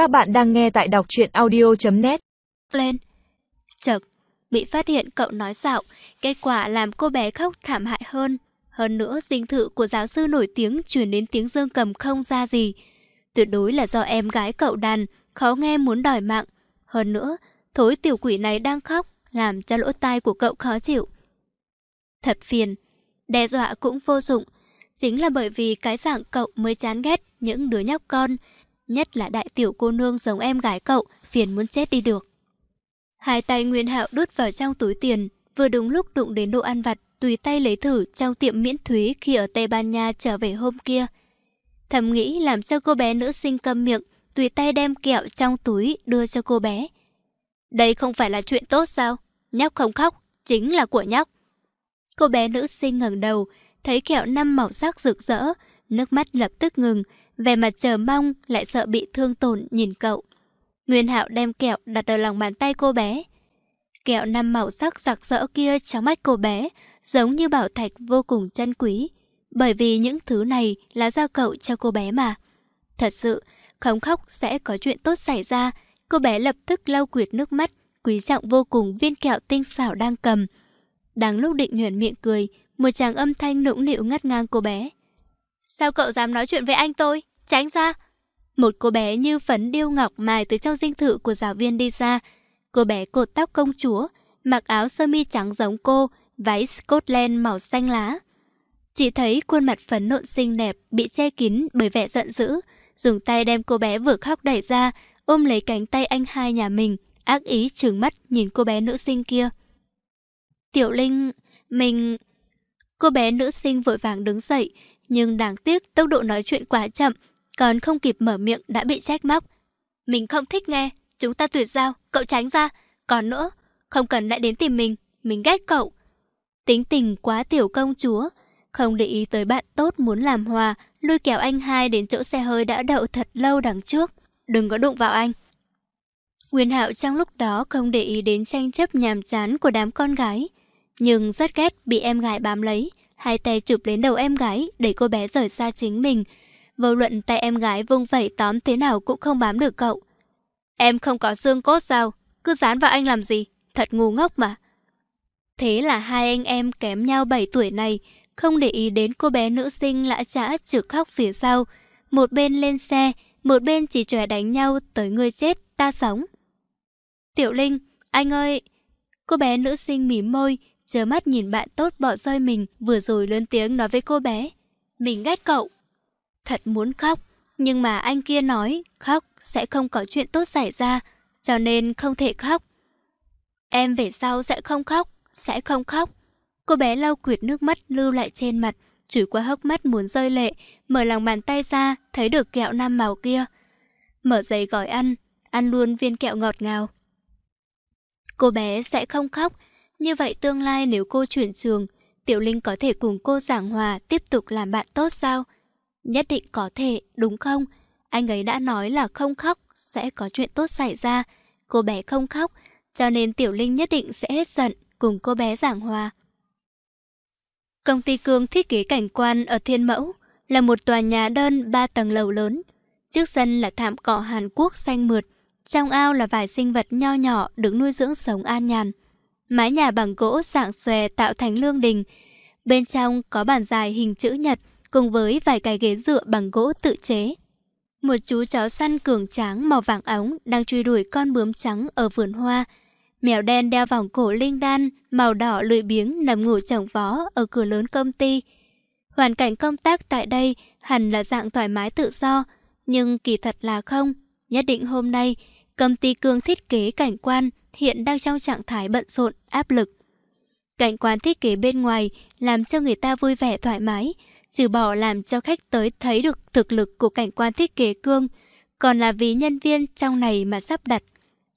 Các bạn đang nghe tại đọc truyện audio.net Lên. Chật Bị phát hiện cậu nói xạo Kết quả làm cô bé khóc thảm hại hơn. Hơn nữa, dinh thự của giáo sư nổi tiếng chuyển đến tiếng dương cầm không ra gì. Tuyệt đối là do em gái cậu đàn, Khó nghe muốn đòi mạng. Hơn nữa, Thối tiểu quỷ này đang khóc, Làm cho lỗ tai của cậu khó chịu. Thật phiền, Đe dọa cũng vô dụng. Chính là bởi vì cái dạng cậu mới chán ghét những đứa nhóc con. Nhất là đại tiểu cô nương giống em gái cậu, Phiền muốn chết đi được. Hai tay Nguyên Hạo đút vào trong túi tiền, Vừa đúng lúc đụng đến đồ ăn vặt, Tùy tay lấy thử trong tiệm miễn thuế Khi ở Tây Ban Nha trở về hôm kia. Thầm nghĩ làm cho cô bé nữ sinh câm miệng, Tùy tay đem kẹo trong túi đưa cho cô bé. Đây không phải là chuyện tốt sao? Nhóc không khóc, Chính là của nhóc. Cô bé nữ sinh ngẩng đầu, Thấy kẹo năm màu sắc rực rỡ, Nước mắt lập tức ngừng về mặt chờ mong, lại sợ bị thương tổn, nhìn cậu. Nguyên Hạo đem kẹo đặt ở lòng bàn tay cô bé. Kẹo năm màu sắc rực rỡ kia trong mắt cô bé, Giống như bảo thạch vô cùng chân quý. Bởi vì những thứ này là do cậu cho cô bé mà. Thật sự, không khóc sẽ có chuyện tốt xảy ra. Cô bé lập tức lau quyệt nước mắt, Quý trọng vô cùng viên kẹo tinh xảo đang cầm. Đang lúc định nhuền miệng cười, Một chàng âm thanh nũng nịu ngắt ngang cô bé. Sao cậu dám nói chuyện với anh tôi? Tránh ra! Một cô bé như phấn điêu ngọc mài từ trong dinh thự của giáo viên đi ra. Cô bé cột tóc công chúa, mặc áo sơ mi trắng giống cô, váy Scotland màu xanh lá. Chỉ thấy khuôn mặt phấn nộn xinh đẹp bị che kín bởi vẻ giận dữ, dùng tay đem cô bé vừa khóc đẩy ra, ôm lấy cánh tay anh hai nhà mình, ác ý trừng mắt nhìn cô bé nữ sinh kia. Tiểu Linh, mình... Cô bé nữ sinh vội vàng đứng dậy, nhưng đáng tiếc tốc độ nói chuyện quá chậm, còn không kịp mở miệng đã bị trách móc. Mình không thích nghe, chúng ta tuyệt giao, cậu tránh ra. Còn nữa, không cần lại đến tìm mình, mình ghét cậu. Tính tình quá tiểu công chúa, không để ý tới bạn tốt muốn làm hòa, lôi kéo anh hai đến chỗ xe hơi đã đậu thật lâu đằng trước. Đừng có đụng vào anh. Nguyên Hạo trong lúc đó không để ý đến tranh chấp nhàm chán của đám con gái, nhưng rất ghét bị em gái bám lấy, hai tay chụp lên đầu em gái để cô bé rời xa chính mình, Vô luận tay em gái vung vẩy tóm thế nào cũng không bám được cậu. Em không có xương cốt sao? Cứ dán vào anh làm gì? Thật ngu ngốc mà. Thế là hai anh em kém nhau 7 tuổi này, không để ý đến cô bé nữ sinh lã chã trực khóc phía sau. Một bên lên xe, một bên chỉ trẻ đánh nhau tới người chết, ta sống. Tiểu Linh, anh ơi! Cô bé nữ sinh mỉm môi, chờ mắt nhìn bạn tốt bỏ rơi mình vừa rồi lớn tiếng nói với cô bé. Mình ghét cậu. Thật muốn khóc, nhưng mà anh kia nói khóc sẽ không có chuyện tốt xảy ra, cho nên không thể khóc. Em về sau sẽ không khóc, sẽ không khóc. Cô bé lau quyệt nước mắt lưu lại trên mặt, chửi qua hốc mắt muốn rơi lệ, mở lòng bàn tay ra, thấy được kẹo nam màu kia. Mở giấy gói ăn, ăn luôn viên kẹo ngọt ngào. Cô bé sẽ không khóc, như vậy tương lai nếu cô chuyển trường, Tiểu Linh có thể cùng cô giảng hòa tiếp tục làm bạn tốt sao? Nhất định có thể, đúng không? Anh ấy đã nói là không khóc, sẽ có chuyện tốt xảy ra. Cô bé không khóc, cho nên Tiểu Linh nhất định sẽ hết giận cùng cô bé giảng hòa. Công ty Cương thiết kế cảnh quan ở Thiên Mẫu là một tòa nhà đơn 3 tầng lầu lớn. Trước sân là thảm cỏ Hàn Quốc xanh mượt, trong ao là vài sinh vật nho nhỏ được nuôi dưỡng sống an nhàn. Mái nhà bằng gỗ dạng xòe tạo thành lương đình. Bên trong có bàn dài hình chữ nhật, cùng với vài cái ghế dựa bằng gỗ tự chế. Một chú chó săn cường tráng màu vàng óng đang truy đuổi con bướm trắng ở vườn hoa. Mèo đen đeo vòng cổ linh đan, màu đỏ lười biếng nằm ngủ chồng vó ở cửa lớn công ty. Hoàn cảnh công tác tại đây hẳn là dạng thoải mái tự do, nhưng kỳ thật là không. Nhất định hôm nay, công ty cương thiết kế cảnh quan hiện đang trong trạng thái bận rộn, áp lực. Cảnh quan thiết kế bên ngoài làm cho người ta vui vẻ thoải mái, trừ bỏ làm cho khách tới thấy được thực lực của cảnh quan thiết kế cương, còn là vì nhân viên trong này mà sắp đặt.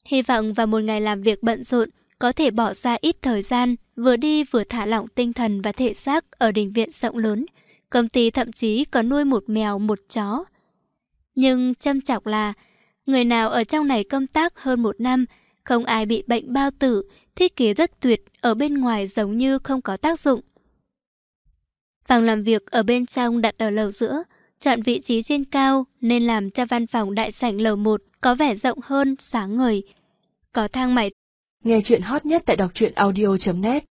Hy vọng vào một ngày làm việc bận rộn, có thể bỏ ra ít thời gian, vừa đi vừa thả lỏng tinh thần và thể xác ở đình viện rộng lớn. Công ty thậm chí có nuôi một mèo, một chó. Nhưng châm chọc là, người nào ở trong này công tác hơn một năm, không ai bị bệnh bao tử, thiết kế rất tuyệt, ở bên ngoài giống như không có tác dụng. Phòng làm việc ở bên trong đặt ở lầu giữa, chọn vị trí trên cao nên làm cho văn phòng đại sảnh lầu 1 có vẻ rộng hơn, sáng ngời. Có thang máy. Nghe chuyện hot nhất tại đọc truyện audio.net